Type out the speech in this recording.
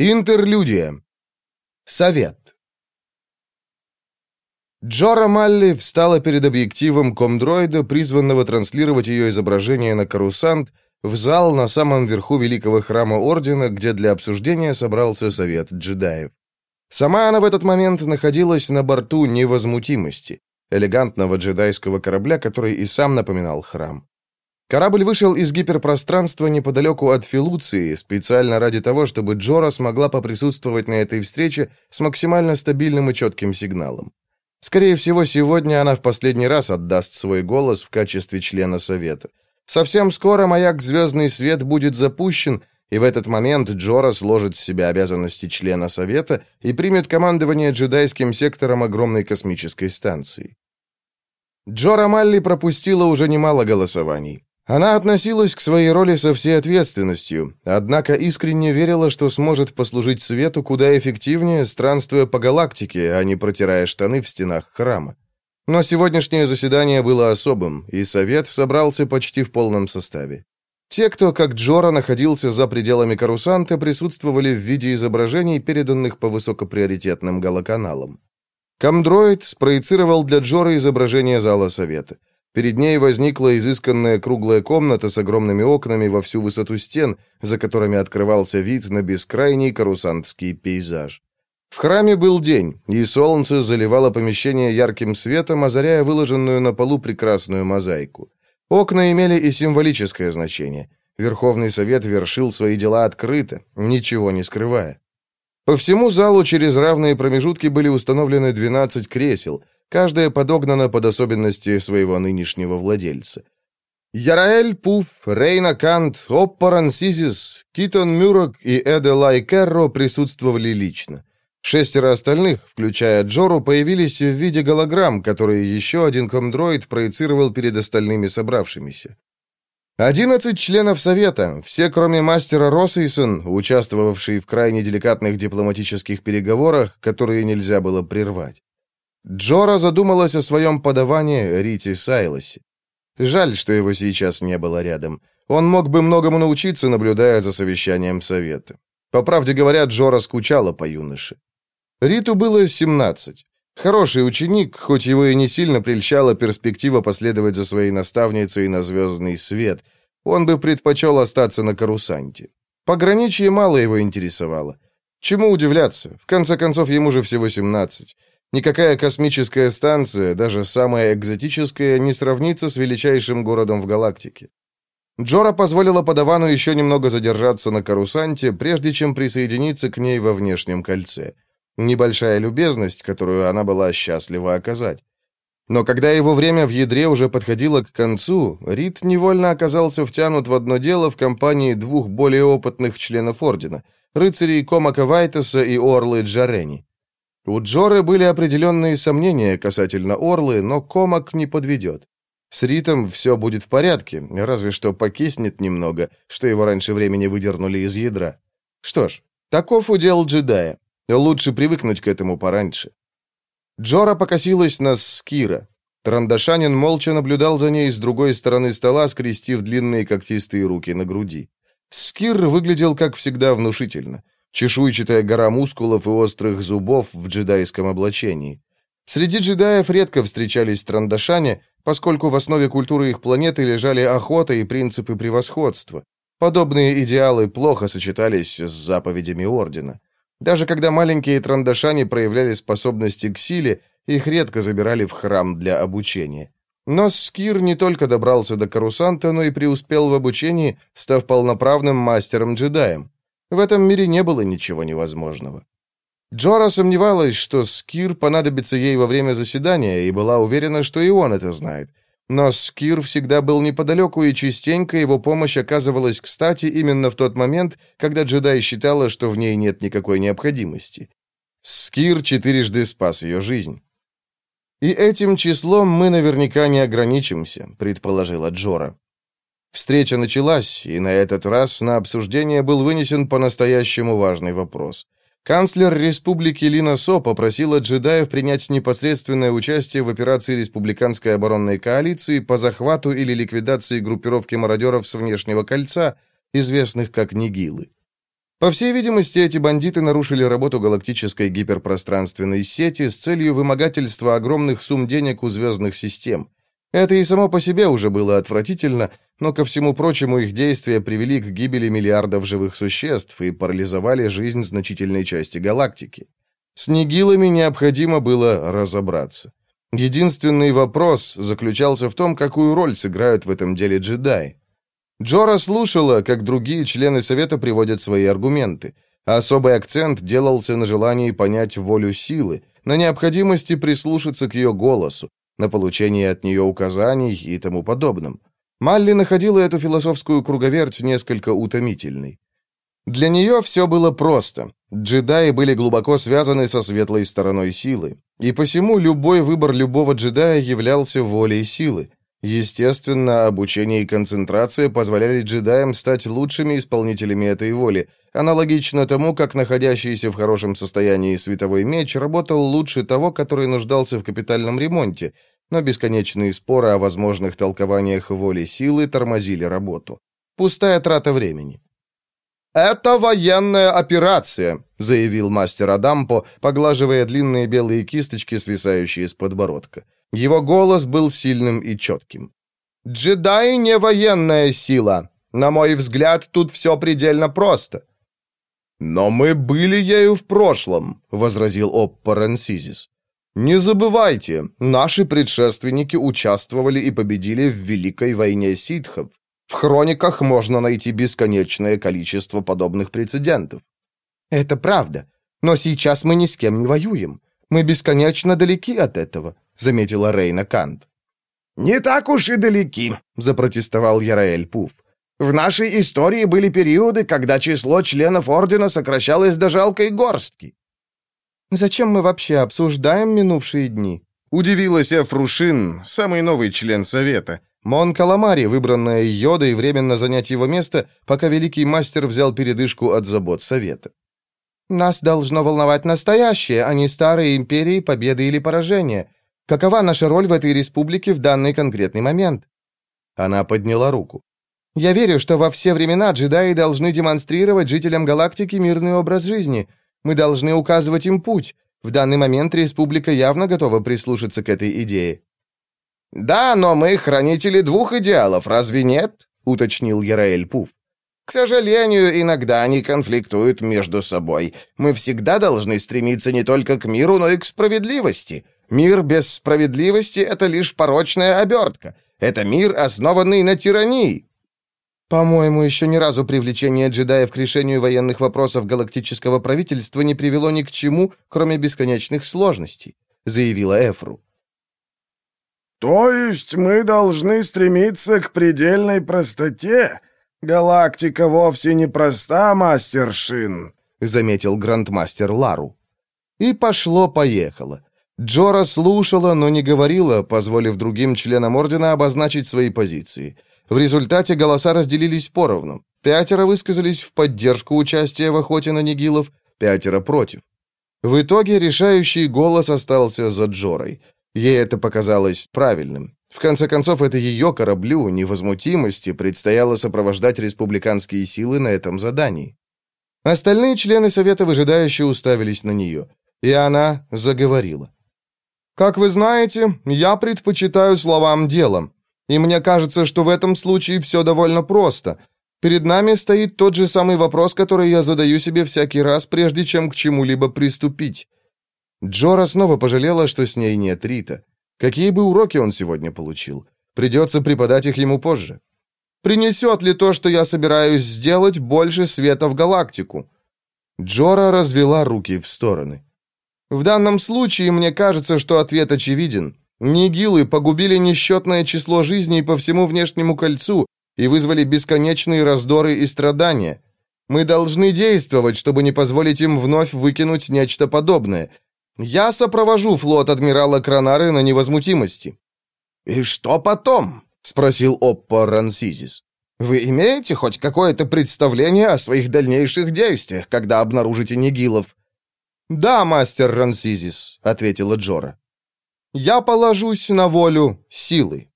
Интерлюдия. Совет. Джора Малли встала перед объективом комдроида, призванного транслировать ее изображение на карусант, в зал на самом верху Великого Храма Ордена, где для обсуждения собрался Совет джедаев. Сама она в этот момент находилась на борту невозмутимости, элегантного джедайского корабля, который и сам напоминал храм. Корабль вышел из гиперпространства неподалеку от Филуции, специально ради того, чтобы Джора смогла поприсутствовать на этой встрече с максимально стабильным и четким сигналом. Скорее всего, сегодня она в последний раз отдаст свой голос в качестве члена Совета. Совсем скоро маяк «Звездный свет» будет запущен, и в этот момент Джора сложит с себя обязанности члена Совета и примет командование джедайским сектором огромной космической станции. Джора Малли пропустила уже немало голосований. Она относилась к своей роли со всей ответственностью, однако искренне верила, что сможет послужить свету куда эффективнее, странствуя по галактике, а не протирая штаны в стенах храма. Но сегодняшнее заседание было особым, и совет собрался почти в полном составе. Те, кто, как Джора, находился за пределами карусанта, присутствовали в виде изображений, переданных по высокоприоритетным галоканалам. Камдроид спроецировал для Джора изображение зала совета. Перед ней возникла изысканная круглая комната с огромными окнами во всю высоту стен, за которыми открывался вид на бескрайний карусантский пейзаж. В храме был день, и солнце заливало помещение ярким светом, озаряя выложенную на полу прекрасную мозаику. Окна имели и символическое значение. Верховный Совет вершил свои дела открыто, ничего не скрывая. По всему залу через равные промежутки были установлены 12 кресел – Каждая подогнана под особенности своего нынешнего владельца. Яраэль Пуф, Рейна Кант, Оппаран Сизис, Китон Мюрок и Эделай Керро присутствовали лично. Шестеро остальных, включая Джору, появились в виде голограмм, которые еще один комдроид проецировал перед остальными собравшимися. Одиннадцать членов Совета, все кроме мастера Россейсон, участвовавшие в крайне деликатных дипломатических переговорах, которые нельзя было прервать. Джора задумалась о своем подавании Рити Сайлосе. Жаль, что его сейчас не было рядом. Он мог бы многому научиться, наблюдая за совещанием совета. По правде говоря, Джора скучала по юноше. Риту было 17. Хороший ученик, хоть его и не сильно прельщала перспектива последовать за своей наставницей на звездный свет. Он бы предпочел остаться на карусанте. Пограничье мало его интересовало. Чему удивляться? В конце концов, ему же всего 17. Никакая космическая станция, даже самая экзотическая, не сравнится с величайшим городом в галактике. Джора позволила подавану еще немного задержаться на карусанте, прежде чем присоединиться к ней во внешнем кольце. Небольшая любезность, которую она была счастлива оказать. Но когда его время в ядре уже подходило к концу, Рид невольно оказался втянут в одно дело в компании двух более опытных членов Ордена, рыцарей Комака Вайтеса и Орлы Джарени. У Джоры были определенные сомнения касательно Орлы, но Комак не подведет. С Ритом все будет в порядке, разве что покиснет немного, что его раньше времени выдернули из ядра. Что ж, таков удел джедая. Лучше привыкнуть к этому пораньше. Джора покосилась на Скира. Трандашанин молча наблюдал за ней с другой стороны стола, скрестив длинные когтистые руки на груди. Скир выглядел, как всегда, внушительно чешуйчатая гора мускулов и острых зубов в джедайском облачении. Среди джедаев редко встречались трандашане, поскольку в основе культуры их планеты лежали охота и принципы превосходства. Подобные идеалы плохо сочетались с заповедями Ордена. Даже когда маленькие трандашане проявляли способности к силе, их редко забирали в храм для обучения. Но Скир не только добрался до Карусанта, но и преуспел в обучении, став полноправным мастером-джедаем. В этом мире не было ничего невозможного. Джора сомневалась, что Скир понадобится ей во время заседания, и была уверена, что и он это знает. Но Скир всегда был неподалеку, и частенько его помощь оказывалась кстати именно в тот момент, когда джедай считала, что в ней нет никакой необходимости. Скир четырежды спас ее жизнь. «И этим числом мы наверняка не ограничимся», — предположила Джора. Встреча началась, и на этот раз на обсуждение был вынесен по-настоящему важный вопрос. Канцлер республики Лина Со попросила джедаев принять непосредственное участие в операции республиканской оборонной коалиции по захвату или ликвидации группировки мародеров с внешнего кольца, известных как Нигилы. По всей видимости, эти бандиты нарушили работу галактической гиперпространственной сети с целью вымогательства огромных сумм денег у звездных систем. Это и само по себе уже было отвратительно, но ко всему прочему их действия привели к гибели миллиардов живых существ и парализовали жизнь значительной части галактики. С Нигилами необходимо было разобраться. Единственный вопрос заключался в том, какую роль сыграют в этом деле джедаи. Джора слушала, как другие члены Совета приводят свои аргументы. Особый акцент делался на желании понять волю силы, на необходимости прислушаться к ее голосу, на получении от нее указаний и тому подобном. Малли находила эту философскую круговерть несколько утомительной. Для нее все было просто. Джедаи были глубоко связаны со светлой стороной силы, и посему любой выбор любого джедая являлся волей силы. Естественно, обучение и концентрация позволяли джедаям стать лучшими исполнителями этой воли, аналогично тому, как находящийся в хорошем состоянии световой меч работал лучше того, который нуждался в капитальном ремонте, но бесконечные споры о возможных толкованиях воли силы тормозили работу. Пустая трата времени. «Это военная операция», — заявил мастер Адампо, поглаживая длинные белые кисточки, свисающие с подбородка. Его голос был сильным и четким. «Джедаи не военная сила. На мой взгляд, тут все предельно просто». «Но мы были ею в прошлом», — возразил Оппа Ренсизис. «Не забывайте, наши предшественники участвовали и победили в Великой войне ситхов. В хрониках можно найти бесконечное количество подобных прецедентов». «Это правда. Но сейчас мы ни с кем не воюем. Мы бесконечно далеки от этого», — заметила Рейна Кант. «Не так уж и далеки», — запротестовал Яраэль Пуф. «В нашей истории были периоды, когда число членов Ордена сокращалось до жалкой горстки». «Зачем мы вообще обсуждаем минувшие дни?» — удивилась Эфрушин, самый новый член Совета. Мон Каламари, выбранная Йодой, временно занять его место, пока великий мастер взял передышку от забот Совета. «Нас должно волновать настоящее, а не старые империи, победы или поражения. Какова наша роль в этой республике в данный конкретный момент?» Она подняла руку. «Я верю, что во все времена джедаи должны демонстрировать жителям галактики мирный образ жизни. Мы должны указывать им путь. В данный момент республика явно готова прислушаться к этой идее». «Да, но мы хранители двух идеалов, разве нет?» — уточнил Яраэль Пуф. «К сожалению, иногда они конфликтуют между собой. Мы всегда должны стремиться не только к миру, но и к справедливости. Мир без справедливости — это лишь порочная обертка. Это мир, основанный на тирании». «По-моему, еще ни разу привлечение джедаев к решению военных вопросов галактического правительства не привело ни к чему, кроме бесконечных сложностей», — заявила Эфру. «То есть мы должны стремиться к предельной простоте? Галактика вовсе не проста, мастер Шин», — заметил грандмастер Лару. И пошло-поехало. Джора слушала, но не говорила, позволив другим членам Ордена обозначить свои позиции. В результате голоса разделились поровну. Пятеро высказались в поддержку участия в охоте на Нигилов, пятеро против. В итоге решающий голос остался за Джорой. Ей это показалось правильным. В конце концов, это ее кораблю, невозмутимости, предстояло сопровождать республиканские силы на этом задании. Остальные члены Совета выжидающе уставились на нее, и она заговорила. Как вы знаете, я предпочитаю словам делом. И мне кажется, что в этом случае все довольно просто. Перед нами стоит тот же самый вопрос, который я задаю себе всякий раз, прежде чем к чему-либо приступить. Джора снова пожалела, что с ней нет Рита. Какие бы уроки он сегодня получил? Придется преподать их ему позже. Принесет ли то, что я собираюсь сделать, больше света в галактику? Джора развела руки в стороны. В данном случае мне кажется, что ответ очевиден. Нигилы погубили несчетное число жизней по всему внешнему кольцу и вызвали бесконечные раздоры и страдания. Мы должны действовать, чтобы не позволить им вновь выкинуть нечто подобное. Я сопровожу флот адмирала Кранары на невозмутимости». «И что потом?» — спросил Оппа Рансизис. «Вы имеете хоть какое-то представление о своих дальнейших действиях, когда обнаружите Нигилов?» «Да, мастер Рансизис», — ответила Джора. «Я положусь на волю силы».